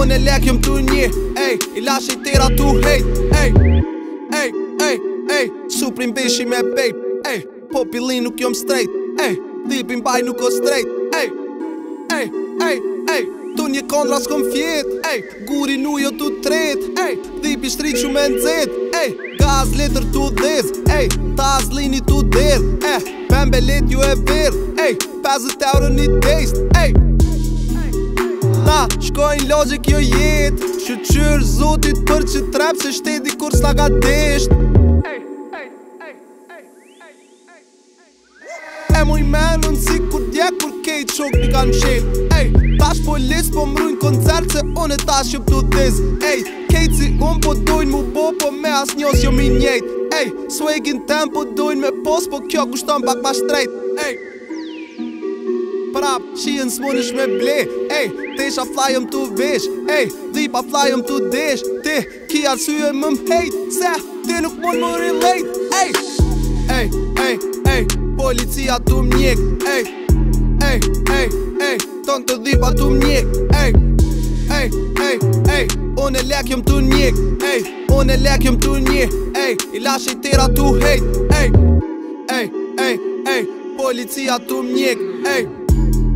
unë e lek jëmë të një Ej, i lashe i tira tu hejt Ej, ej, ej, ej Suprim bishi me bejt Ej, popilin nuk jom strejt Ej, dipin baj nuk o strejt Ej, ej, ej, ej Tu një kondra s'kom fjet Ej, guri nu jo tu tret Ej, dipi shtrik shumë e nëzit Ej, gaz letër tu dhez Ej, taz lini tu dhez Ej, eh. pembe let ju e vir Ej, 50 euro një taste ej, ej, ta Shkojnë logik jo jet Shqyrë zotit për që trep se shtedi kur s'la ga desht E i menën si kur dje kur kejt shok një kanë qenë Ej, tash po list po mrujnë koncert se unë e tash që pëtu diz Ej, kejt si unë po dojnë mu bo po me as njës jo mi njejt hey, swagin tem po dojnë me pos po kjo kushton pak ma shtrejt Ej, prap Shi në smonish me ble Ej, te isha flyëm të vesh Ej, di pa flyëm të desh Te ki arsye më mhejt Se, te nuk mund më relate Ej, ej, ej, ej Policia të mjek Ej, ej, ej, ej Ton të dhipa të mjek Ej, ej, ej, ej Unë e lekjëm të njek Ej, unë e lekjëm të njek Ej, i lashe i tira të hejt Ej, ej, ej, ej Policia të mjek ej, ej